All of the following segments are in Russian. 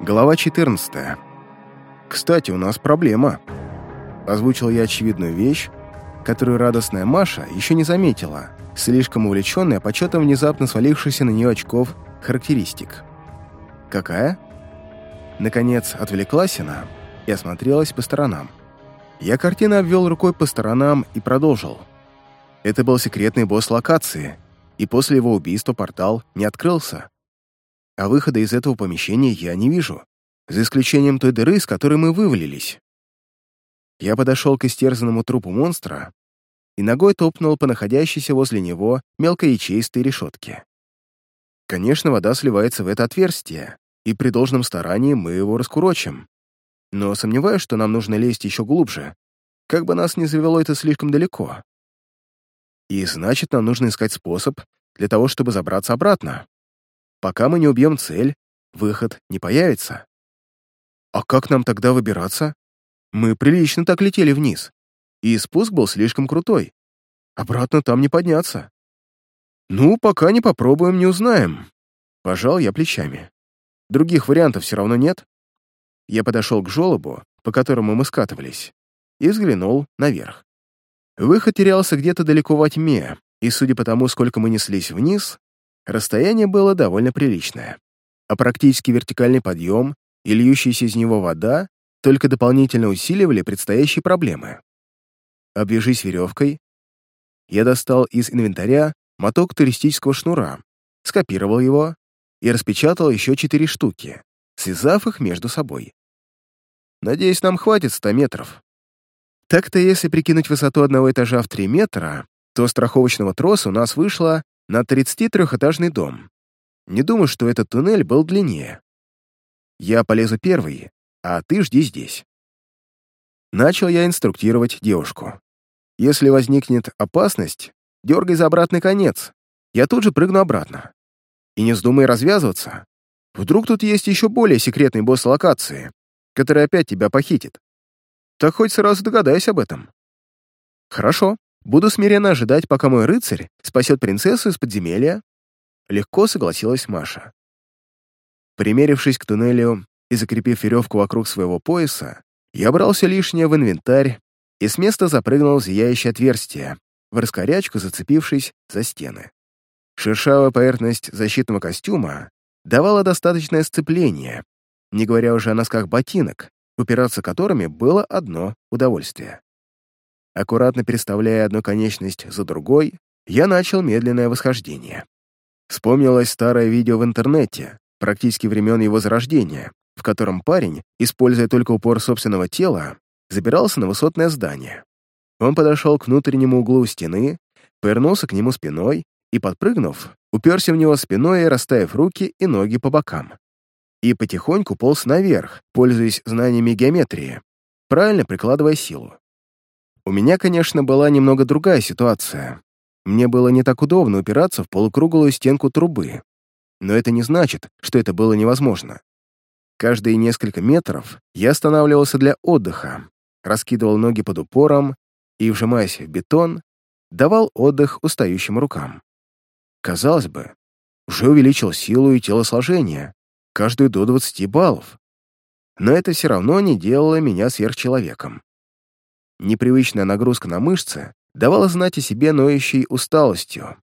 Глава 14. «Кстати, у нас проблема». Озвучил я очевидную вещь, которую радостная Маша еще не заметила, слишком увлеченная почетом внезапно свалившихся на нее очков характеристик. «Какая?» Наконец отвлеклась она и осмотрелась по сторонам. Я картина обвел рукой по сторонам и продолжил. Это был секретный босс локации, и после его убийства портал не открылся. А выхода из этого помещения я не вижу, за исключением той дыры, с которой мы вывалились. Я подошел к истерзанному трупу монстра и ногой топнул по находящейся возле него мелкоячеистой решетке. Конечно, вода сливается в это отверстие, и при должном старании мы его раскурочим. Но сомневаюсь, что нам нужно лезть еще глубже, как бы нас не завело это слишком далеко. И значит, нам нужно искать способ для того, чтобы забраться обратно. Пока мы не убьем цель, выход не появится. А как нам тогда выбираться? Мы прилично так летели вниз, и спуск был слишком крутой. Обратно там не подняться. Ну, пока не попробуем, не узнаем. Пожал я плечами. Других вариантов все равно нет. Я подошел к желобу, по которому мы скатывались, и взглянул наверх. Выход терялся где-то далеко во тьме, и, судя по тому, сколько мы неслись вниз, расстояние было довольно приличное. А практически вертикальный подъем и льющаяся из него вода только дополнительно усиливали предстоящие проблемы. Обвяжись веревкой, я достал из инвентаря моток туристического шнура, скопировал его и распечатал еще четыре штуки, связав их между собой. Надеюсь, нам хватит 100 метров. Так-то, если прикинуть высоту одного этажа в 3 метра, то страховочного троса у нас вышло на 33-этажный дом. Не думаю, что этот туннель был длиннее. Я полезу первый, а ты жди здесь. Начал я инструктировать девушку. Если возникнет опасность, дергай за обратный конец. Я тут же прыгну обратно. И не вздумай развязываться. Вдруг тут есть еще более секретный босс локации, который опять тебя похитит. Так хоть сразу догадайся об этом. Хорошо, буду смиренно ожидать, пока мой рыцарь спасет принцессу из подземелья. Легко согласилась Маша. Примерившись к туннелю и закрепив веревку вокруг своего пояса, я брался лишнее в инвентарь и с места запрыгнул в зияющее отверстие, в раскорячку зацепившись за стены. Шершавая поверхность защитного костюма давала достаточное сцепление, не говоря уже о носках ботинок, упираться которыми было одно удовольствие. Аккуратно переставляя одну конечность за другой, я начал медленное восхождение. Вспомнилось старое видео в интернете, практически времен его зарождения, в котором парень, используя только упор собственного тела, забирался на высотное здание. Он подошел к внутреннему углу стены, повернулся к нему спиной и, подпрыгнув, уперся в него спиной, расставив руки и ноги по бокам. И потихоньку полз наверх, пользуясь знаниями геометрии, правильно прикладывая силу. У меня, конечно, была немного другая ситуация. Мне было не так удобно упираться в полукруглую стенку трубы. Но это не значит, что это было невозможно. Каждые несколько метров я останавливался для отдыха, раскидывал ноги под упором и, вжимаясь в бетон, давал отдых устающим рукам. Казалось бы, уже увеличил силу и телосложение, каждую до 20 баллов. Но это все равно не делало меня сверхчеловеком. Непривычная нагрузка на мышцы давала знать о себе ноющей усталостью,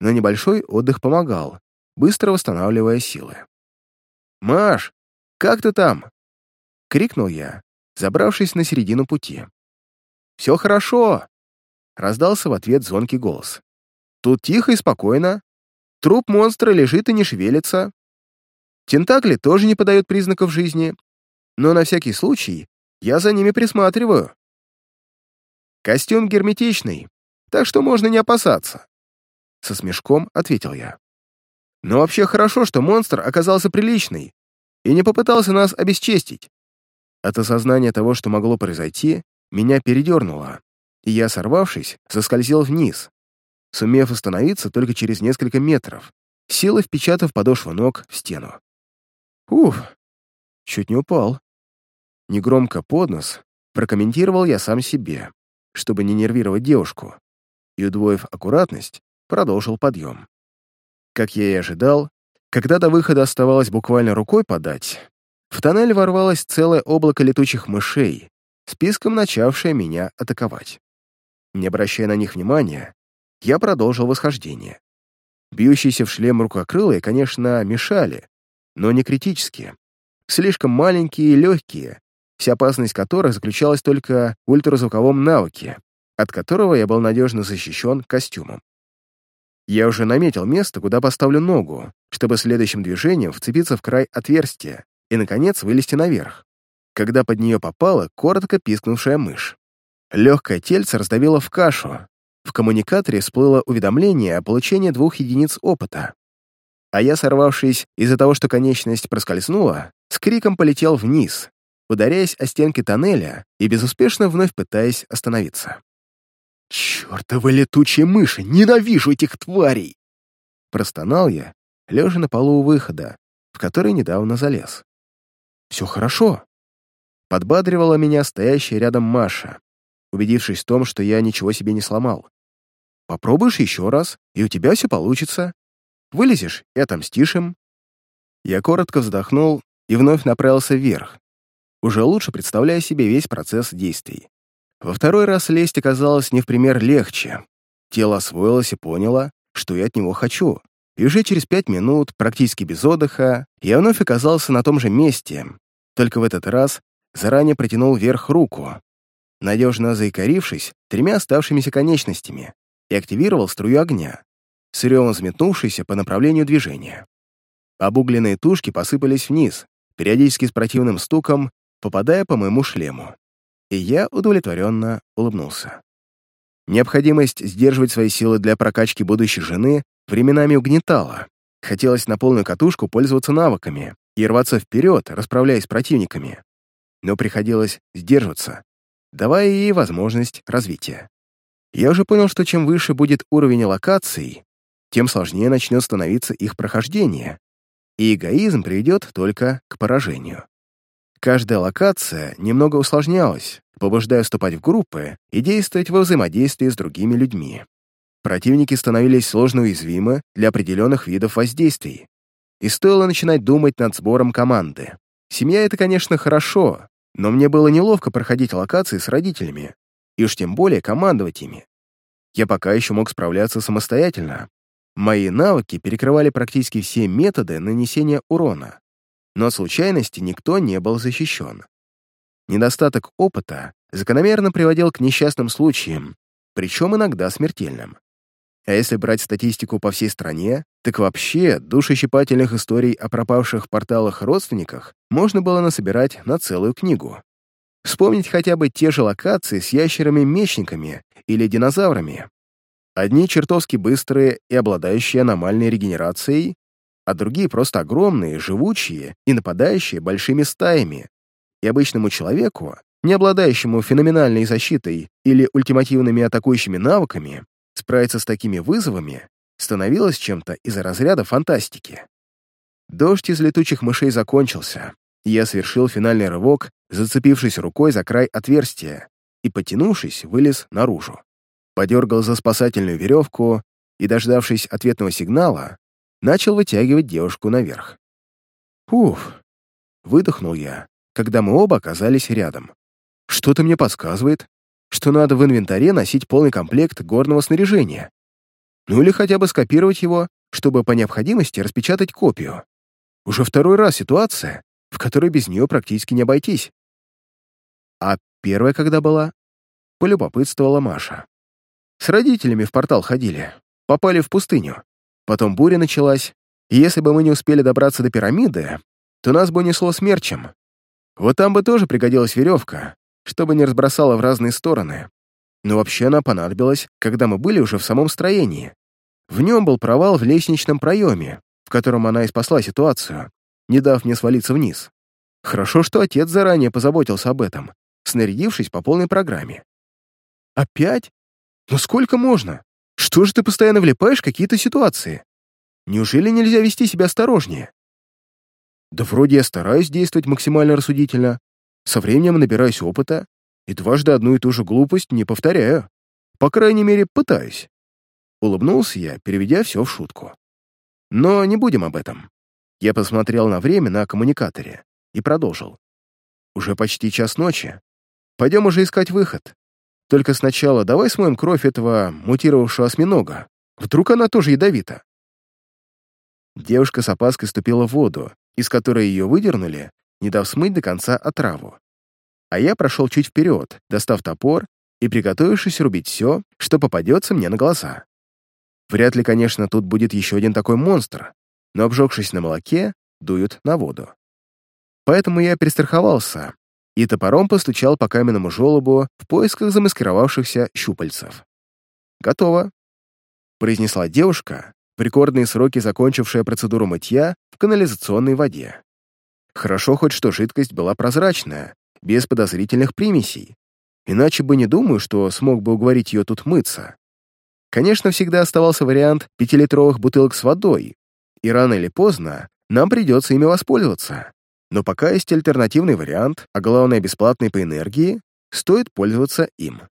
но небольшой отдых помогал, быстро восстанавливая силы. «Маш, как ты там?» — крикнул я, забравшись на середину пути. «Все хорошо!» — раздался в ответ звонкий голос. «Тут тихо и спокойно. Труп монстра лежит и не шевелится. Тентакли тоже не подают признаков жизни, но на всякий случай я за ними присматриваю. Костюм герметичный, так что можно не опасаться. Со смешком ответил я. Но вообще хорошо, что монстр оказался приличный и не попытался нас обесчестить. От осознания того, что могло произойти, меня передернуло, и я, сорвавшись, соскользил вниз, сумев остановиться только через несколько метров, силой впечатав подошву ног в стену. Уф, чуть не упал. Негромко под нос прокомментировал я сам себе, чтобы не нервировать девушку, и, удвоив аккуратность, продолжил подъем. Как я и ожидал, когда до выхода оставалось буквально рукой подать, В тоннель ворвалось целое облако летучих мышей, списком начавшее меня атаковать. Не обращая на них внимания, я продолжил восхождение. Бьющиеся в шлем рукокрылые, конечно, мешали, но не критически. Слишком маленькие и легкие, вся опасность которых заключалась только в ультразвуковом навыке, от которого я был надежно защищен костюмом. Я уже наметил место, куда поставлю ногу, чтобы следующим движением вцепиться в край отверстия и, наконец, вылезти наверх, когда под нее попала коротко пискнувшая мышь. Легкое тельце раздавило в кашу, в коммуникаторе всплыло уведомление о получении двух единиц опыта. А я, сорвавшись из-за того, что конечность проскользнула, с криком полетел вниз, ударяясь о стенки тоннеля и безуспешно вновь пытаясь остановиться. «Чёртовы летучие мыши! Ненавижу этих тварей!» Простонал я, лежа на полу у выхода, в который недавно залез. «Все хорошо», — подбадривала меня стоящая рядом Маша, убедившись в том, что я ничего себе не сломал. «Попробуешь еще раз, и у тебя все получится. Вылезешь и отомстишь им». Я коротко вздохнул и вновь направился вверх, уже лучше представляя себе весь процесс действий. Во второй раз лезть оказалось не в пример легче. Тело освоилось и поняло, что я от него хочу. И уже через пять минут, практически без отдыха, я вновь оказался на том же месте, только в этот раз заранее протянул вверх руку, надежно заикарившись тремя оставшимися конечностями, и активировал струю огня, с ревом взметнувшейся по направлению движения. Обугленные тушки посыпались вниз, периодически с противным стуком, попадая по моему шлему. И я удовлетворенно улыбнулся. Необходимость сдерживать свои силы для прокачки будущей жены временами угнетала. Хотелось на полную катушку пользоваться навыками и рваться вперед, расправляясь с противниками. Но приходилось сдерживаться, давая ей возможность развития. Я уже понял, что чем выше будет уровень локаций, тем сложнее начнет становиться их прохождение, и эгоизм приведет только к поражению. Каждая локация немного усложнялась, побуждая вступать в группы и действовать во взаимодействии с другими людьми. Противники становились сложно уязвимы для определенных видов воздействий, и стоило начинать думать над сбором команды. Семья — это, конечно, хорошо, но мне было неловко проходить локации с родителями, и уж тем более командовать ими. Я пока еще мог справляться самостоятельно. Мои навыки перекрывали практически все методы нанесения урона, но от случайности никто не был защищен. Недостаток опыта закономерно приводил к несчастным случаям, причем иногда смертельным. А если брать статистику по всей стране, так вообще душещипательных историй о пропавших порталах родственниках можно было насобирать на целую книгу. Вспомнить хотя бы те же локации с ящерами-мечниками или динозаврами. Одни чертовски быстрые и обладающие аномальной регенерацией, а другие просто огромные, живучие и нападающие большими стаями. И обычному человеку, не обладающему феноменальной защитой или ультимативными атакующими навыками, Справиться с такими вызовами становилось чем-то из-за разряда фантастики. Дождь из летучих мышей закончился, я совершил финальный рывок, зацепившись рукой за край отверстия и, потянувшись, вылез наружу. Подергал за спасательную веревку и, дождавшись ответного сигнала, начал вытягивать девушку наверх. «Уф!» — выдохнул я, когда мы оба оказались рядом. «Что-то мне подсказывает, что надо в инвентаре носить полный комплект горного снаряжения. Ну или хотя бы скопировать его, чтобы по необходимости распечатать копию. Уже второй раз ситуация, в которой без нее практически не обойтись. А первая когда была? Полюбопытствовала Маша. С родителями в портал ходили, попали в пустыню. Потом буря началась, и если бы мы не успели добраться до пирамиды, то нас бы несло смерчем. Вот там бы тоже пригодилась веревка, чтобы не разбросала в разные стороны. Но вообще она понадобилась, когда мы были уже в самом строении. В нем был провал в лестничном проеме, в котором она и спасла ситуацию, не дав мне свалиться вниз. Хорошо, что отец заранее позаботился об этом, снарядившись по полной программе. «Опять? Ну сколько можно? Что же ты постоянно влипаешь в какие-то ситуации? Неужели нельзя вести себя осторожнее?» «Да вроде я стараюсь действовать максимально рассудительно, со временем набираюсь опыта и дважды одну и ту же глупость не повторяю. По крайней мере, пытаюсь. Улыбнулся я, переведя все в шутку. Но не будем об этом. Я посмотрел на время на коммуникаторе. и продолжил. «Уже почти час ночи. Пойдем уже искать выход. Только сначала давай смоем кровь этого мутировавшего осьминога. Вдруг она тоже ядовита?» Девушка с опаской ступила в воду, из которой ее выдернули, не дав смыть до конца отраву. А я прошел чуть вперед, достав топор и приготовившись рубить все, что попадется мне на глаза. Вряд ли, конечно, тут будет еще один такой монстр, но, обжегшись на молоке, дуют на воду. Поэтому я перестраховался и топором постучал по каменному желобу в поисках замаскировавшихся щупальцев. «Готово», — произнесла девушка, в рекордные сроки закончившая процедуру мытья в канализационной воде. Хорошо хоть что жидкость была прозрачная, без подозрительных примесей, иначе бы не думаю, что смог бы уговорить ее тут мыться. Конечно, всегда оставался вариант пятилитровых бутылок с водой, и рано или поздно нам придется ими воспользоваться. Но пока есть альтернативный вариант, а главное бесплатный по энергии, стоит пользоваться им.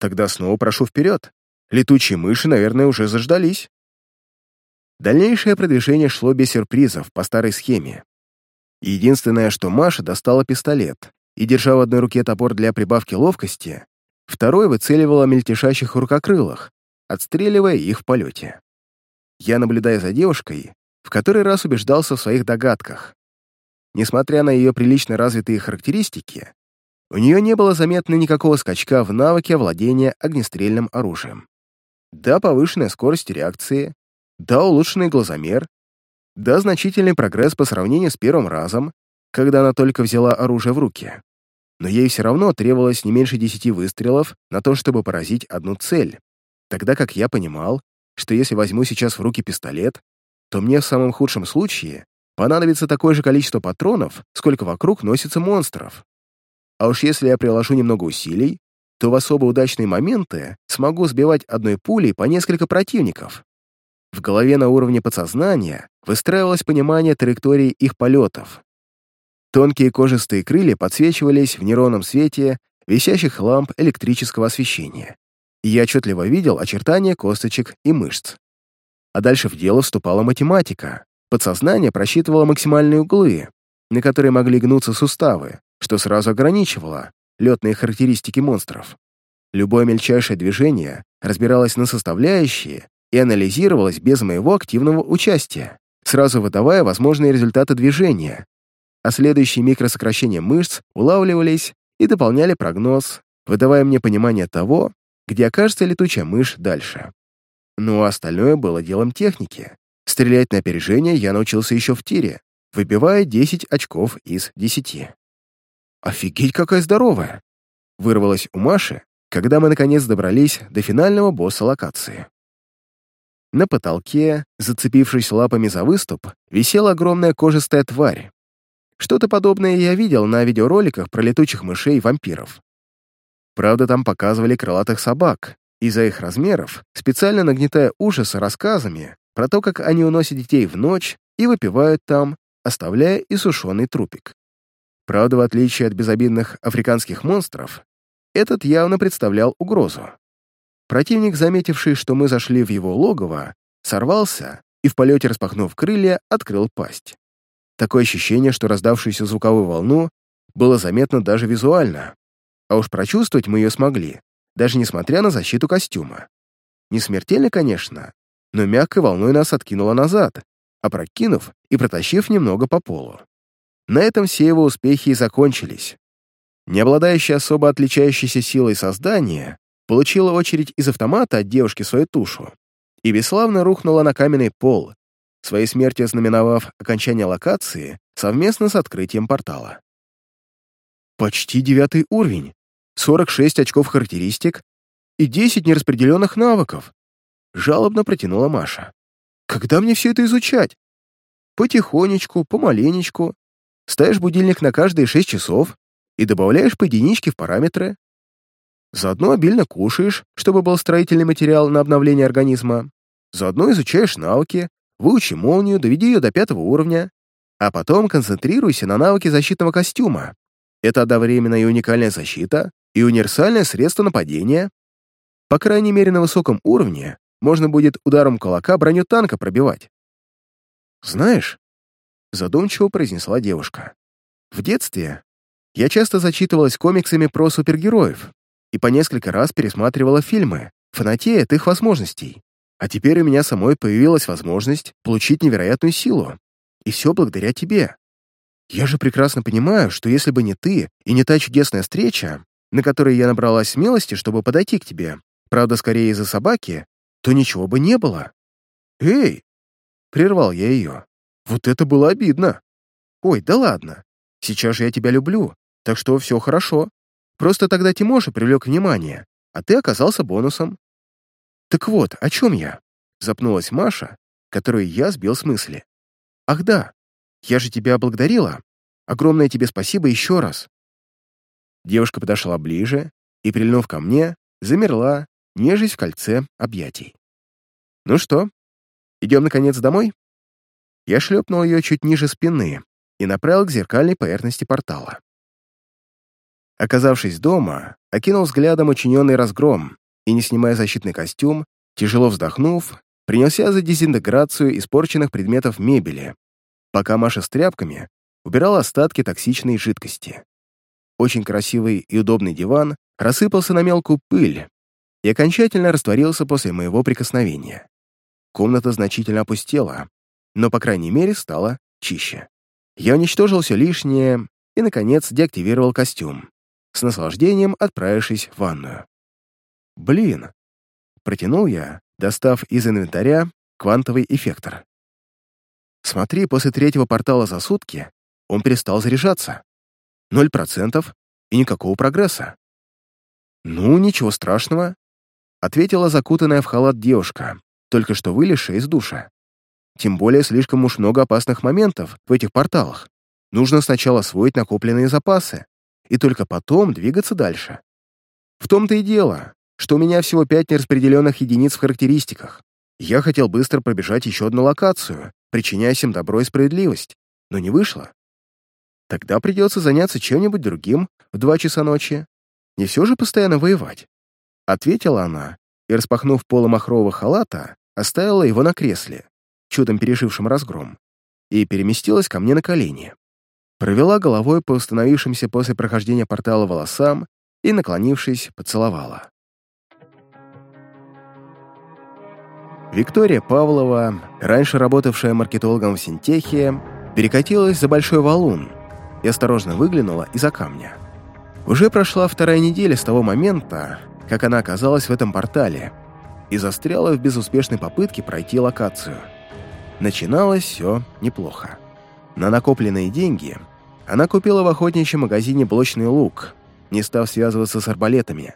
Тогда снова прошу вперед. Летучие мыши, наверное, уже заждались. Дальнейшее продвижение шло без сюрпризов, по старой схеме. Единственное, что Маша достала пистолет и, держа в одной руке топор для прибавки ловкости, второй выцеливала мельтешащих рукокрылых, отстреливая их в полете. Я, наблюдая за девушкой, в который раз убеждался в своих догадках. Несмотря на ее прилично развитые характеристики, у нее не было заметно никакого скачка в навыке владения огнестрельным оружием. Да, повышенная скорость реакции, да, улучшенный глазомер, да, значительный прогресс по сравнению с первым разом, когда она только взяла оружие в руки. Но ей все равно требовалось не меньше десяти выстрелов на то, чтобы поразить одну цель, Тогда как я понимал, что если возьму сейчас в руки пистолет, то мне в самом худшем случае понадобится такое же количество патронов, сколько вокруг носится монстров. А уж если я приложу немного усилий, то в особо удачные моменты смогу сбивать одной пулей по несколько противников. В голове на уровне подсознания выстраивалось понимание траектории их полетов. Тонкие кожистые крылья подсвечивались в нейронном свете висящих ламп электрического освещения и я отчетливо видел очертания косточек и мышц. А дальше в дело вступала математика. Подсознание просчитывало максимальные углы, на которые могли гнуться суставы, что сразу ограничивало летные характеристики монстров. Любое мельчайшее движение разбиралось на составляющие и анализировалось без моего активного участия, сразу выдавая возможные результаты движения, а следующие микросокращения мышц улавливались и дополняли прогноз, выдавая мне понимание того, где окажется летучая мышь дальше. Ну а остальное было делом техники. Стрелять на опережение я научился еще в тире, выбивая 10 очков из 10. «Офигеть, какая здоровая!» вырвалась у Маши, когда мы наконец добрались до финального босса локации. На потолке, зацепившись лапами за выступ, висела огромная кожистая тварь. Что-то подобное я видел на видеороликах про летучих мышей и вампиров. Правда, там показывали крылатых собак, из-за их размеров, специально нагнетая ужасы рассказами про то, как они уносят детей в ночь и выпивают там, оставляя и сушеный трупик. Правда, в отличие от безобидных африканских монстров, этот явно представлял угрозу. Противник, заметивший, что мы зашли в его логово, сорвался и в полете распахнув крылья, открыл пасть. Такое ощущение, что раздавшуюся звуковую волну было заметно даже визуально. А уж прочувствовать мы ее смогли, даже несмотря на защиту костюма. Не смертельно, конечно, но мягкой волной нас откинуло назад, опрокинув и протащив немного по полу. На этом все его успехи и закончились. Не обладающее особо отличающейся силой создание получило очередь из автомата от девушки свою тушу и бесславно рухнула на каменный пол, своей смертью знаменовав окончание локации совместно с открытием портала. Почти девятый уровень, 46 очков характеристик и 10 нераспределенных навыков. Жалобно протянула Маша. Когда мне все это изучать? Потихонечку, помаленечку. Ставишь будильник на каждые 6 часов и добавляешь по единичке в параметры. Заодно обильно кушаешь, чтобы был строительный материал на обновление организма. Заодно изучаешь навыки, выучи молнию, доведи ее до пятого уровня, а потом концентрируйся на навыке защитного костюма. Это одновременно и уникальная защита, и универсальное средство нападения. По крайней мере, на высоком уровне можно будет ударом кулака броню танка пробивать. «Знаешь», — задумчиво произнесла девушка, В детстве я часто зачитывалась комиксами про супергероев и по несколько раз пересматривала фильмы, фанатея от их возможностей. А теперь у меня самой появилась возможность получить невероятную силу. И все благодаря тебе. Я же прекрасно понимаю, что если бы не ты и не та чудесная встреча, на которой я набралась смелости, чтобы подойти к тебе, правда, скорее из-за собаки, то ничего бы не было. «Эй!» — прервал я ее. «Вот это было обидно!» «Ой, да ладно. Сейчас же я тебя люблю, так что все хорошо. Просто тогда Тимоша привлек внимание, а ты оказался бонусом». «Так вот, о чем я?» — запнулась Маша, которую я сбил с мысли. «Ах да, я же тебя благодарила. Огромное тебе спасибо еще раз». Девушка подошла ближе и, прильнув ко мне, замерла, нежесть в кольце объятий. «Ну что, идем, наконец, домой?» Я шлепнул ее чуть ниже спины и направил к зеркальной поверхности портала. Оказавшись дома, окинул взглядом учиненный разгром и, не снимая защитный костюм, тяжело вздохнув, принялся за дезинтеграцию испорченных предметов мебели, пока Маша с тряпками убирала остатки токсичной жидкости. Очень красивый и удобный диван рассыпался на мелкую пыль и окончательно растворился после моего прикосновения. Комната значительно опустела, но, по крайней мере, стала чище. Я уничтожил все лишнее и, наконец, деактивировал костюм, с наслаждением отправившись в ванную. «Блин!» — протянул я, достав из инвентаря квантовый эффектор. «Смотри, после третьего портала за сутки он перестал заряжаться. Ноль процентов и никакого прогресса. «Ну, ничего страшного», — ответила закутанная в халат девушка, только что вылезшая из душа. «Тем более слишком уж много опасных моментов в этих порталах. Нужно сначала освоить накопленные запасы, и только потом двигаться дальше. В том-то и дело, что у меня всего пять нераспределенных единиц в характеристиках. Я хотел быстро пробежать еще одну локацию, причиняя всем добро и справедливость, но не вышло. Тогда придется заняться чем-нибудь другим в два часа ночи. Не все же постоянно воевать. Ответила она и, распахнув поло махрового халата, оставила его на кресле, чудом пережившем разгром, и переместилась ко мне на колени. Провела головой по установившимся после прохождения портала волосам и, наклонившись, поцеловала. Виктория Павлова, раньше работавшая маркетологом в Синтехе, перекатилась за большой валун, и осторожно выглянула из-за камня. Уже прошла вторая неделя с того момента, как она оказалась в этом портале и застряла в безуспешной попытке пройти локацию. Начиналось все неплохо. На накопленные деньги она купила в охотничьем магазине блочный лук, не став связываться с арбалетами.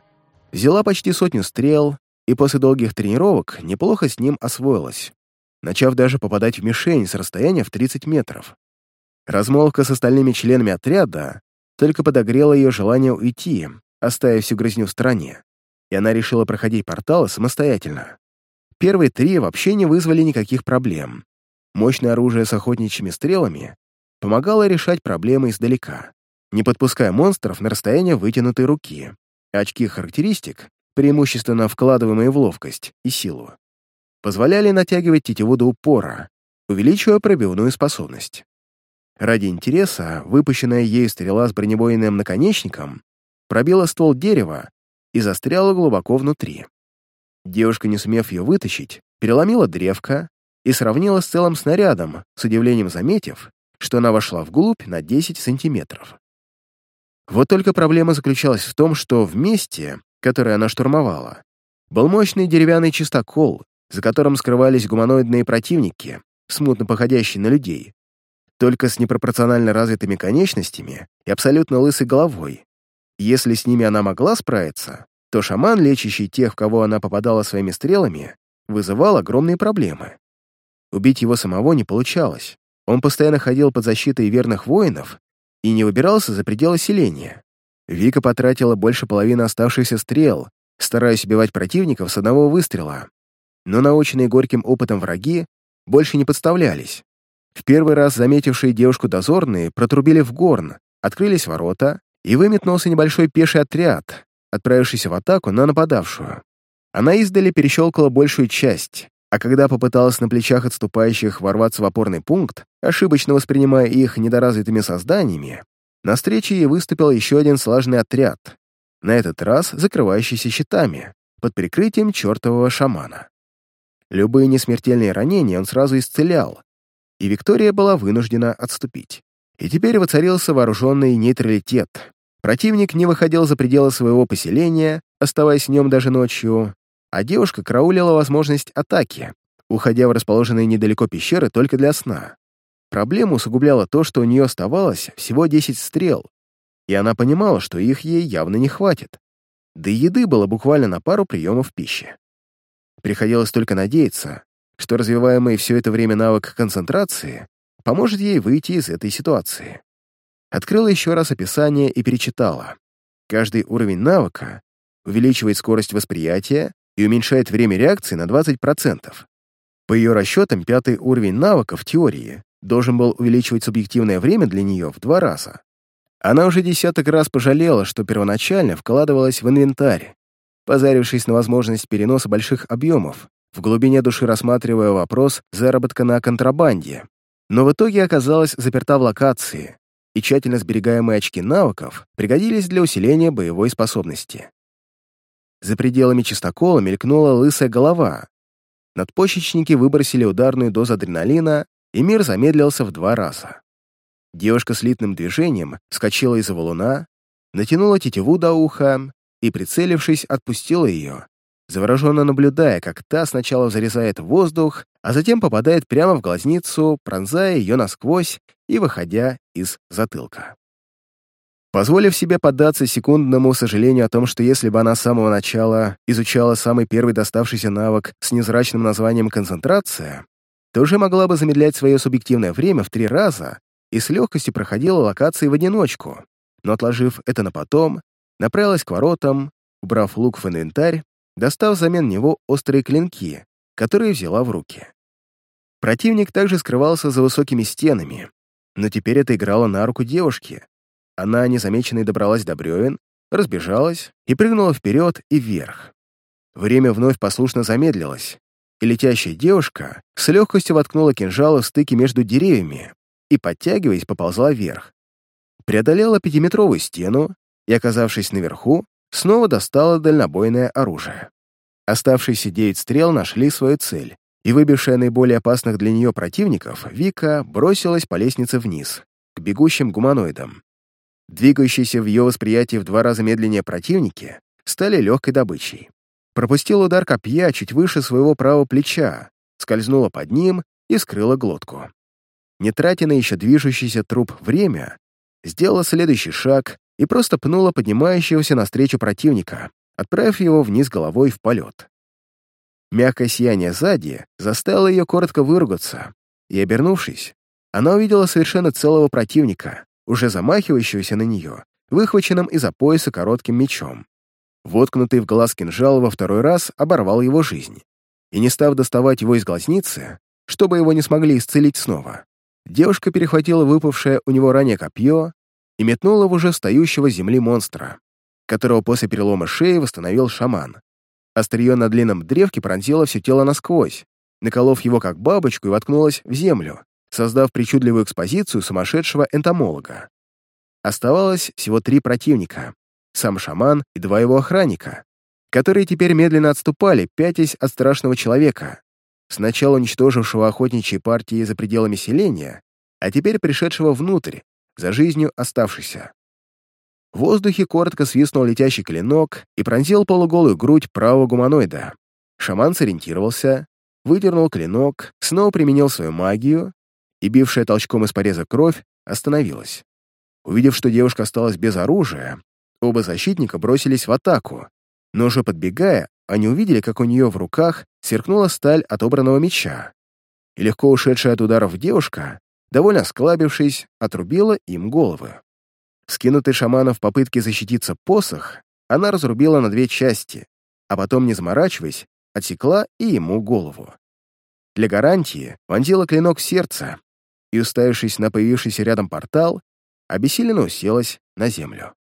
Взяла почти сотню стрел и после долгих тренировок неплохо с ним освоилась, начав даже попадать в мишень с расстояния в 30 метров. Размолвка с остальными членами отряда только подогрела ее желание уйти, оставив всю грызню в стороне, и она решила проходить порталы самостоятельно. Первые три вообще не вызвали никаких проблем. Мощное оружие с охотничьими стрелами помогало решать проблемы издалека, не подпуская монстров на расстояние вытянутой руки. Очки характеристик, преимущественно вкладываемые в ловкость и силу, позволяли натягивать тетиву до упора, увеличивая пробивную способность. Ради интереса выпущенная ею стрела с бронебойным наконечником пробила ствол дерева и застряла глубоко внутри. Девушка, не сумев ее вытащить, переломила древко и сравнила с целым снарядом, с удивлением заметив, что она вошла вглубь на 10 сантиметров. Вот только проблема заключалась в том, что в месте, которое она штурмовала, был мощный деревянный чистокол, за которым скрывались гуманоидные противники, смутно походящие на людей, только с непропорционально развитыми конечностями и абсолютно лысой головой. Если с ними она могла справиться, то шаман, лечащий тех, в кого она попадала своими стрелами, вызывал огромные проблемы. Убить его самого не получалось. Он постоянно ходил под защитой верных воинов и не выбирался за пределы селения. Вика потратила больше половины оставшихся стрел, стараясь убивать противников с одного выстрела. Но наученные горьким опытом враги больше не подставлялись. В первый раз заметившие девушку дозорные протрубили в горн, открылись ворота, и выметнулся небольшой пеший отряд, отправившийся в атаку на нападавшую. Она издали перещелкала большую часть, а когда попыталась на плечах отступающих ворваться в опорный пункт, ошибочно воспринимая их недоразвитыми созданиями, На встрече ей выступил еще один слаженный отряд, на этот раз закрывающийся щитами, под прикрытием чертового шамана. Любые несмертельные ранения он сразу исцелял, и Виктория была вынуждена отступить. И теперь воцарился вооруженный нейтралитет. Противник не выходил за пределы своего поселения, оставаясь в нем даже ночью, а девушка караулила возможность атаки, уходя в расположенные недалеко пещеры только для сна. Проблему усугубляло то, что у нее оставалось всего 10 стрел, и она понимала, что их ей явно не хватит. Да и еды было буквально на пару приемов пищи. Приходилось только надеяться, что развиваемый все это время навык концентрации поможет ей выйти из этой ситуации. Открыла еще раз описание и перечитала. Каждый уровень навыка увеличивает скорость восприятия и уменьшает время реакции на 20%. По ее расчетам, пятый уровень навыка в теории должен был увеличивать субъективное время для нее в два раза. Она уже десяток раз пожалела, что первоначально вкладывалась в инвентарь, позарившись на возможность переноса больших объемов, в глубине души рассматривая вопрос заработка на контрабанде, но в итоге оказалась заперта в локации, и тщательно сберегаемые очки навыков пригодились для усиления боевой способности. За пределами чистокола мелькнула лысая голова. Надпочечники выбросили ударную дозу адреналина, и мир замедлился в два раза. Девушка слитным движением вскочила из-за валуна, натянула тетиву до уха и, прицелившись, отпустила ее, завороженно наблюдая, как та сначала зарезает воздух, а затем попадает прямо в глазницу, пронзая ее насквозь и выходя из затылка. Позволив себе поддаться секундному сожалению о том, что если бы она с самого начала изучала самый первый доставшийся навык с незрачным названием «концентрация», то уже могла бы замедлять свое субъективное время в три раза и с легкостью проходила локации в одиночку, но, отложив это на потом, направилась к воротам, убрав лук в инвентарь, достав взамен него острые клинки, которые взяла в руки. Противник также скрывался за высокими стенами, но теперь это играло на руку девушки. Она незамеченной добралась до бревен, разбежалась и прыгнула вперед и вверх. Время вновь послушно замедлилось, и летящая девушка с легкостью воткнула кинжал в стыке между деревьями и, подтягиваясь, поползла вверх. Преодолела пятиметровую стену и, оказавшись наверху, снова достала дальнобойное оружие. Оставшиеся девять стрел нашли свою цель, и, выбившая наиболее опасных для нее противников, Вика бросилась по лестнице вниз, к бегущим гуманоидам. Двигающиеся в ее восприятии в два раза медленнее противники стали легкой добычей. Пропустил удар копья чуть выше своего правого плеча, скользнула под ним и скрыла глотку. Не тратя на еще движущийся труп время, сделала следующий шаг и просто пнула поднимающегося навстречу противника, отправив его вниз головой в полет. Мягкое сияние сзади заставило ее коротко выругаться, и, обернувшись, она увидела совершенно целого противника, уже замахивающегося на нее, выхваченным из-за пояса коротким мечом. Воткнутый в глаз кинжал во второй раз оборвал его жизнь, и, не став доставать его из глазницы, чтобы его не смогли исцелить снова, девушка перехватила выпавшее у него ранее копье и метнула в уже стоящего земли монстра, которого после перелома шеи восстановил шаман. Острие на длинном древке пронзило все тело насквозь, наколов его как бабочку и воткнулось в землю, создав причудливую экспозицию сумасшедшего энтомолога. Оставалось всего три противника — сам шаман и два его охранника, которые теперь медленно отступали, пятясь от страшного человека, сначала уничтожившего охотничьи партии за пределами селения, а теперь пришедшего внутрь, за жизнью оставшийся. В воздухе коротко свистнул летящий клинок и пронзил полуголую грудь правого гуманоида. Шаман сориентировался, выдернул клинок, снова применил свою магию, и бившая толчком из пореза кровь остановилась. Увидев, что девушка осталась без оружия, оба защитника бросились в атаку, но уже подбегая, они увидели, как у нее в руках сверкнула сталь отобранного меча, и легко ушедшая от ударов девушка, довольно склабившись, отрубила им головы. Скинутый шаманом в попытке защититься посох, она разрубила на две части, а потом, не заморачиваясь, отсекла и ему голову. Для гарантии вонзила клинок в сердце и, уставившись на появившийся рядом портал, обессиленно уселась на землю.